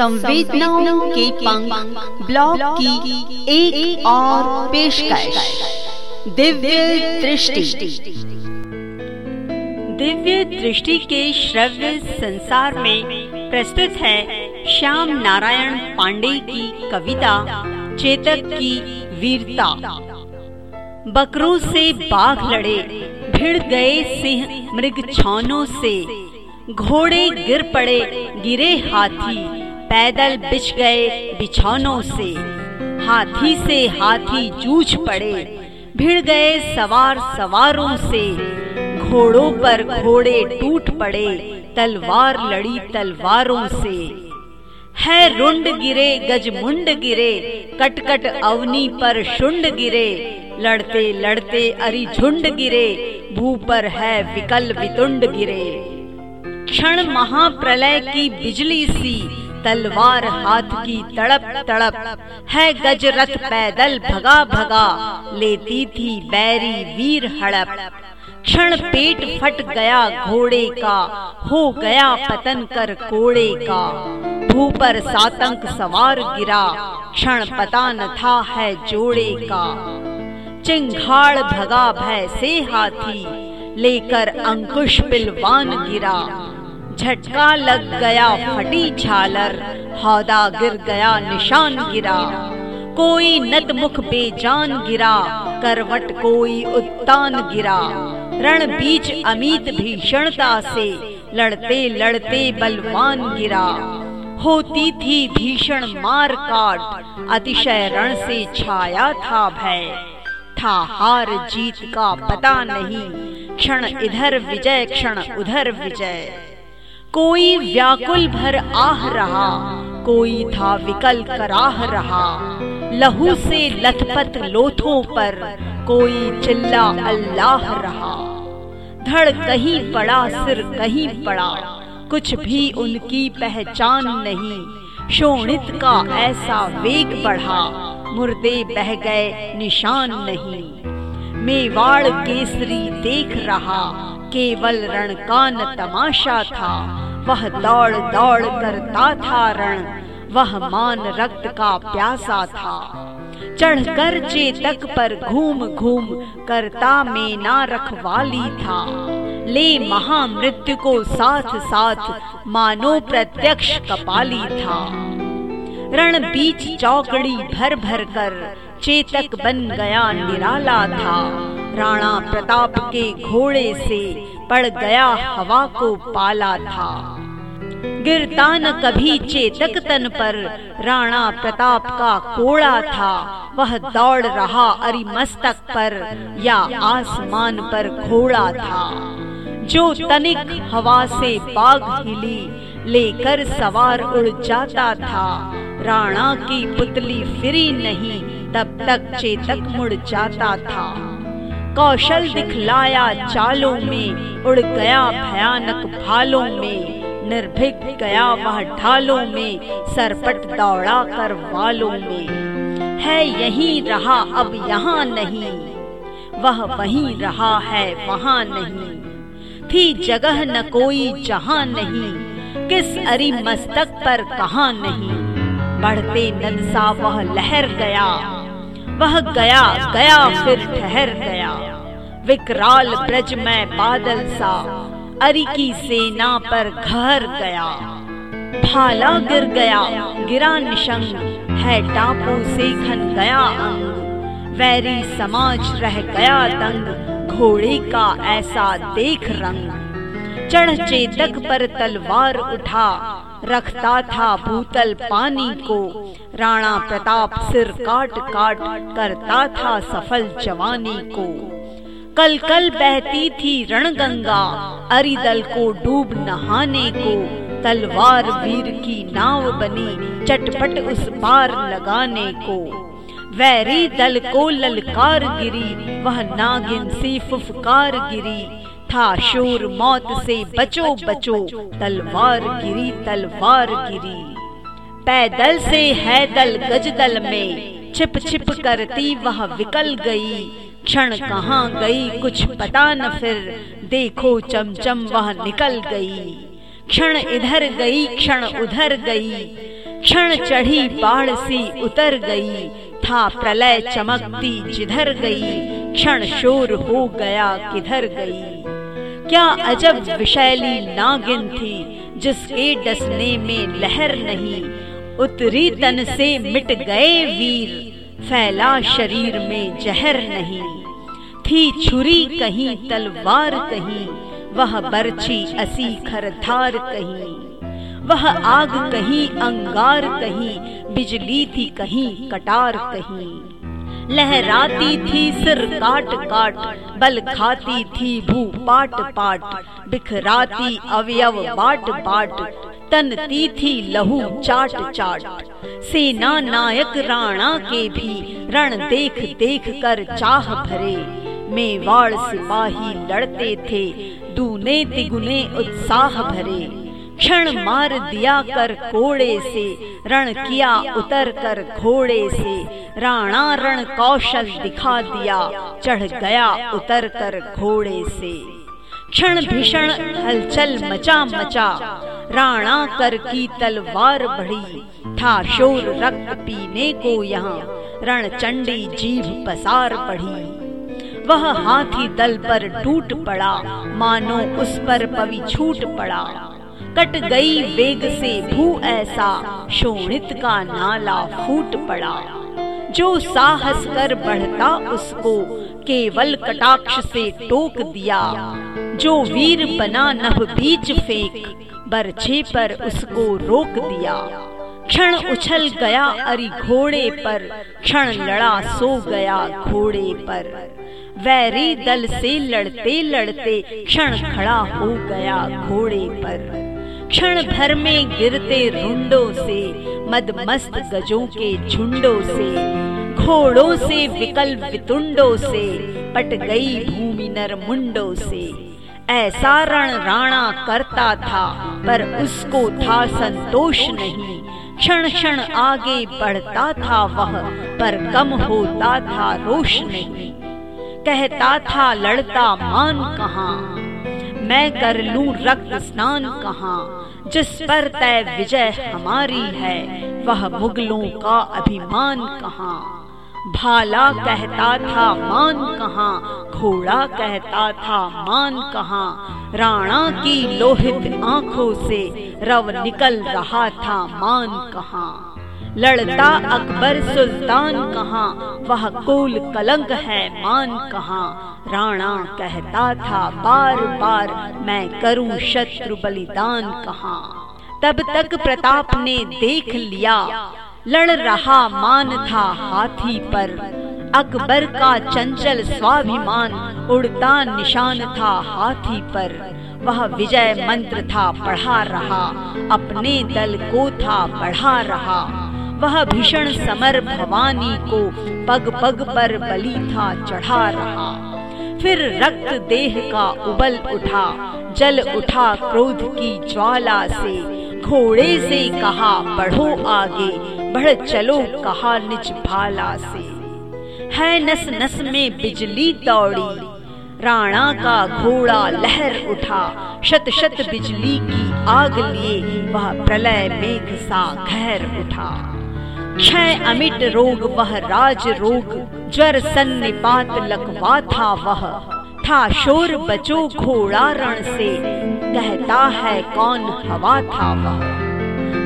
संवेदनाओं के पंख ब्लॉग की एक, एक और पेशकश। दिव्य दृष्टि। दिव्य दृष्टि के श्रव्य संसार में प्रस्तुत है श्याम नारायण पांडे की कविता चेतक की वीरता। बकरों से बाघ लड़े भिड़ गए सिंह मृग छौनों से। घोड़े गिर पड़े गिरे हाथी। पैदल बिछ गए बिछौनों से। हाथी से हाथी जूझ पड़े। भिड़ गए सवार सवारों से। घोड़ों पर घोड़े टूट पड़े, तलवार लड़ी तलवारों से। है रुंड गिरे, गजमुंड गिरे, कटकट अवनी पर शुंड गिरे। लड़ते लड़ते अरी झुंड गिरे, भू पर है विकल वितुंड गिरे। क्षण महाप्रलय की बिजली सी तलवार हाथ की तड़प तड़प। है गजरथ पैदल भगा भगा। लेती थी बैरी वीर हड़प। क्षण पेट फट गया घोड़े का, हो गया पतन कर कोड़े का। भू पर सातंक सवार गिरा, क्षण पता न था है जोड़े का। चिंघाड़ भगा भय से हाथी, लेकर अंकुश पिलवान गिरा। झटका लग गया फटी झालर, हौदा गिर गया, निशान गिरा। कोई नत मुख बेजान गिरा, करवट कोई उत्तान गिरा। रण बीच अमित भीषणता से लड़ते लड़ते बलवान गिरा। होती थी भीषण मार काट, अतिशय रण से छाया था भय। था हार जीत का पता नहीं, क्षण इधर विजय, क्षण उधर विजय। कोई व्याकुल भर आह रहा, कोई था विकल कराह रहा। लहू से लथपथ लोथों पर कोई चिल्ला अल्लाह रहा। धड़ कहीं पड़ा, सिर कहीं पड़ा, कुछ भी उनकी पहचान नहीं। शोणित का ऐसा वेग बढ़ा, मुर्दे बह गए निशान नहीं। मेवाड़ केसरी देख रहा केवल रण का न तमाशा था। वह दौड़ दौड़ करता था रण। वह मान रक्त का प्यासा था। चढ़कर चेतक पर घूम घूम करता में ना रखवाली था। ले महामृत्यु को साथ साथ मानो प्रत्यक्ष कपाली था। रण बीच चौकड़ी भर भर कर चेतक बन गया निराला था। राणा प्रताप के घोड़े से पड़ गया हवा को पाला था। गिरता न कभी चेतक तन पर राणा प्रताप का कोड़ा था। वह दौड़ रहा अरि मस्तक पर या आसमान पर घोड़ा था। जो तनिक हवा से बाग हिली, लेकर सवार उड़ जाता था। राणा की पुतली फिरी नहीं, तब तक चेतक मुड़ जाता था। कौशल दिखलाया चालों में, उड़ गया भयानक भालों में, निर्भीक गया वह ढालों में, सरपट दौड़ा कर वालों में। है यही रहा अब यहाँ नहीं, वह वहीं रहा है वहाँ नहीं। थी जगह न कोई जहाँ नहीं, किस अरी मस्तक पर कहा नहीं। बढ़ते नद सा वह लहर गया वह गया गया, फिर ठहर गया। विकराल ब्रज में बादल सा, अरि की सेना पर घर गया। भाला गिर गया, गिरा निशंग है टापू से खन गया अंग। वैरी समाज रह गया तंग घोड़े का ऐसा देख रंग। चढ़ चेतक पर तलवार उठा रखता था भूतल पानी को। राणा प्रताप सिर काट काट करता था सफल जवानी को। कल कल बहती थी रणगंगा, अरिदल को डूब नहाने को। तलवार वीर की नाव बनी चटपट उस पार लगाने को। वैरी दल को ललकार गिरी वह नागिन सी फुफकार गिरी था शोर मौत से बचो बचो तलवार गिरी तलवार गिरी। पैदल से है दल गज दल में छिप छिप करती वह विकल गई। क्षण कहाँ गई कुछ पता न फिर। देखो चमचम वह निकल गई। क्षण इधर गई क्षण उधर गई। क्षण चढ़ी बाढ़ सी उतर गई। था प्रलय चमकती जिधर गई। क्षण शोर हो गया किधर गई। क्या अजब विशैली नागिन थी जिसके डसने में लहर नहीं। उतरी तन से मिट गए वीर, फैला शरीर में जहर नहीं। थी छुरी कहीं, तलवार कहीं, वह बरछी असी खरधार कहीं। वह आग कहीं, अंगार कहीं, बिजली थी कहीं, कटार कहीं। लहराती थी सिर काट काट, बल खाती थी भू पाट पाट, बिखराती अवयव बाट बाट, तनती थी लहू चाट चाट। सेना नायक राणा के भी रण देख देख कर चाह भरे, मेवाड़ सिपाही लड़ते थे, दूने तिगुने उत्साह भरे। क्षण मार दिया कर कोड़े से, रण किया उतर कर घोड़े से। राणा रण कौशल दिखा दिया, चढ़ गया उतर कर घोड़े से। क्षण भीषण हलचल मचा मचा, राणा कर की तलवार बढ़ी। था शोर रक्त पीने को यहाँ रण चंडी जीभ पसार पड़ी। वह हाथी दल पर टूट पड़ा, मानो उस पर पवि छूट पड़ा। कट गई वेग से भू ऐसा, शोणित का नाला फूट पड़ा। जो साहस कर बढ़ता उसको केवल कटाक्ष से टोक दिया। जो वीर बना नभ बीच फेंक, बरछे पर उसको रोक दिया। क्षण उछल गया अरि घोड़े पर, क्षण लड़ा सो गया घोड़े पर। वैरी दल से लड़ते लड़ते क्षण खड़ा हो गया घोड़े पर। क्षण भर में गिरते रुंडों से, मदमस्त गजों के झुंडों से, घोड़ों से विकल वितुंडों से, पट गई भूमि नर मुंडों से। ऐसा रण राणा करता था, पर उसको था संतोष नहीं। क्षण क्षण आगे बढ़ता था वह, पर कम होता था रोष नहीं। कहता था, लड़ता मान कहाँ? मैं कर लूँ रक्त स्नान कहाँ? जिस पर तय विजय हमारी है, वह मुगलों का अभिमान कहाँ? भाला कहता था मान कहाँ? घोड़ा कहता था मान कहाँ? राणा की लोहित आँखों से रव निकल रहा था मान कहाँ? लड़ता अकबर सुल्तान कहाँ? वह कुल कलंक है मान कहाँ? राणा कहता था, बार बार मैं करूँ शत्रु बलिदान कहाँ? तब तक प्रताप ने देख लिया। लड़ रहा मान था हाथी पर। अकबर का चंचल स्वाभिमान उड़ता निशान था हाथी पर। वह विजय मंत्र था पढ़ा रहा। अपने दल को था, बढ़ा रहा। वह भीषण समर भवानी को पग पग पर बलि था चढ़ा रहा। फिर रक्त देह का उबल उठा, जल उठा क्रोध की ज्वाला से। घोड़े से कहा, बढ़ो आगे, बढ़ चलो, कहा निज भाला से। है नस नस में बिजली दौड़ी, राणा का घोड़ा लहर उठा। शत शत बिजली की आग लिए वह प्रलय मेघ सा घर उठा। क्षय अमिट रोग वह राज रोग ज्वर सन्निपात लकवा था वह। था शोर बचो घोड़ा रण से, कहता है कौन हवा था वह।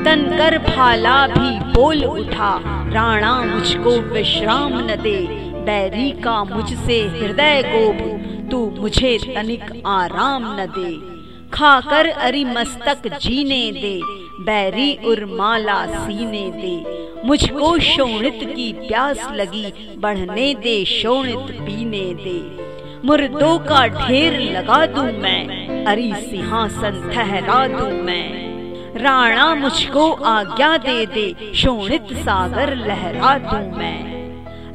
तन कर भाला भी बोल उठा, राणा मुझको विश्राम न दे, बैरी का मुझसे हृदय गोब तू मुझे तनिक आराम न दे। खाकर अरि मस्तक जीने दे, बैरी उर्माला सीने दे। मुझको शोणित की प्यास लगी, बढ़ने दे, शोणित पीने दे। मुर्दों का ढेर लगा दूँ मैं, अरी सिंहासन ठहरा दूँ मैं। राणा मुझको आज्ञा दे दे, शोणित सागर लहरा दूँ मैं।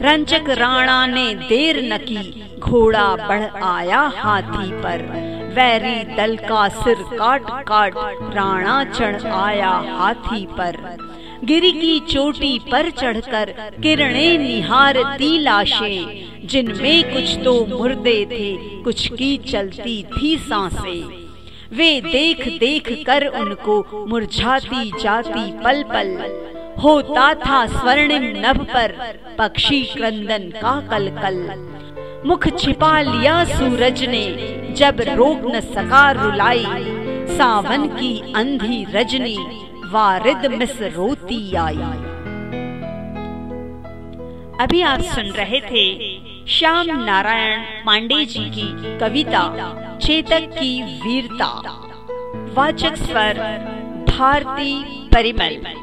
रंजक राणा ने देर न की, घोड़ा बढ़ आया हाथी पर। वैरी दल का सिर काट काट राणा चढ़ आया हाथी पर। गिरी की चोटी पर चढ़कर किरणें निहारती लाशें, जिनमें कुछ तो मुर्दे थे, कुछ की चलती थी साँसें। वे देख देख कर उनको मुरझाती जाती पल पल। होता था स्वर्णिम नभ पर पक्षी क्रंदन का कल कल मुख छिपा लिया सूरज ने जब रोक न सका रुलाई, सावन की अंधी रजनी, वारिद मिस रोती आई। अभी आप सुन रहे थे श्याम नारायण पांडे जी की कविता, चेतक की वीरता। वाचक स्वर भारती परिमल।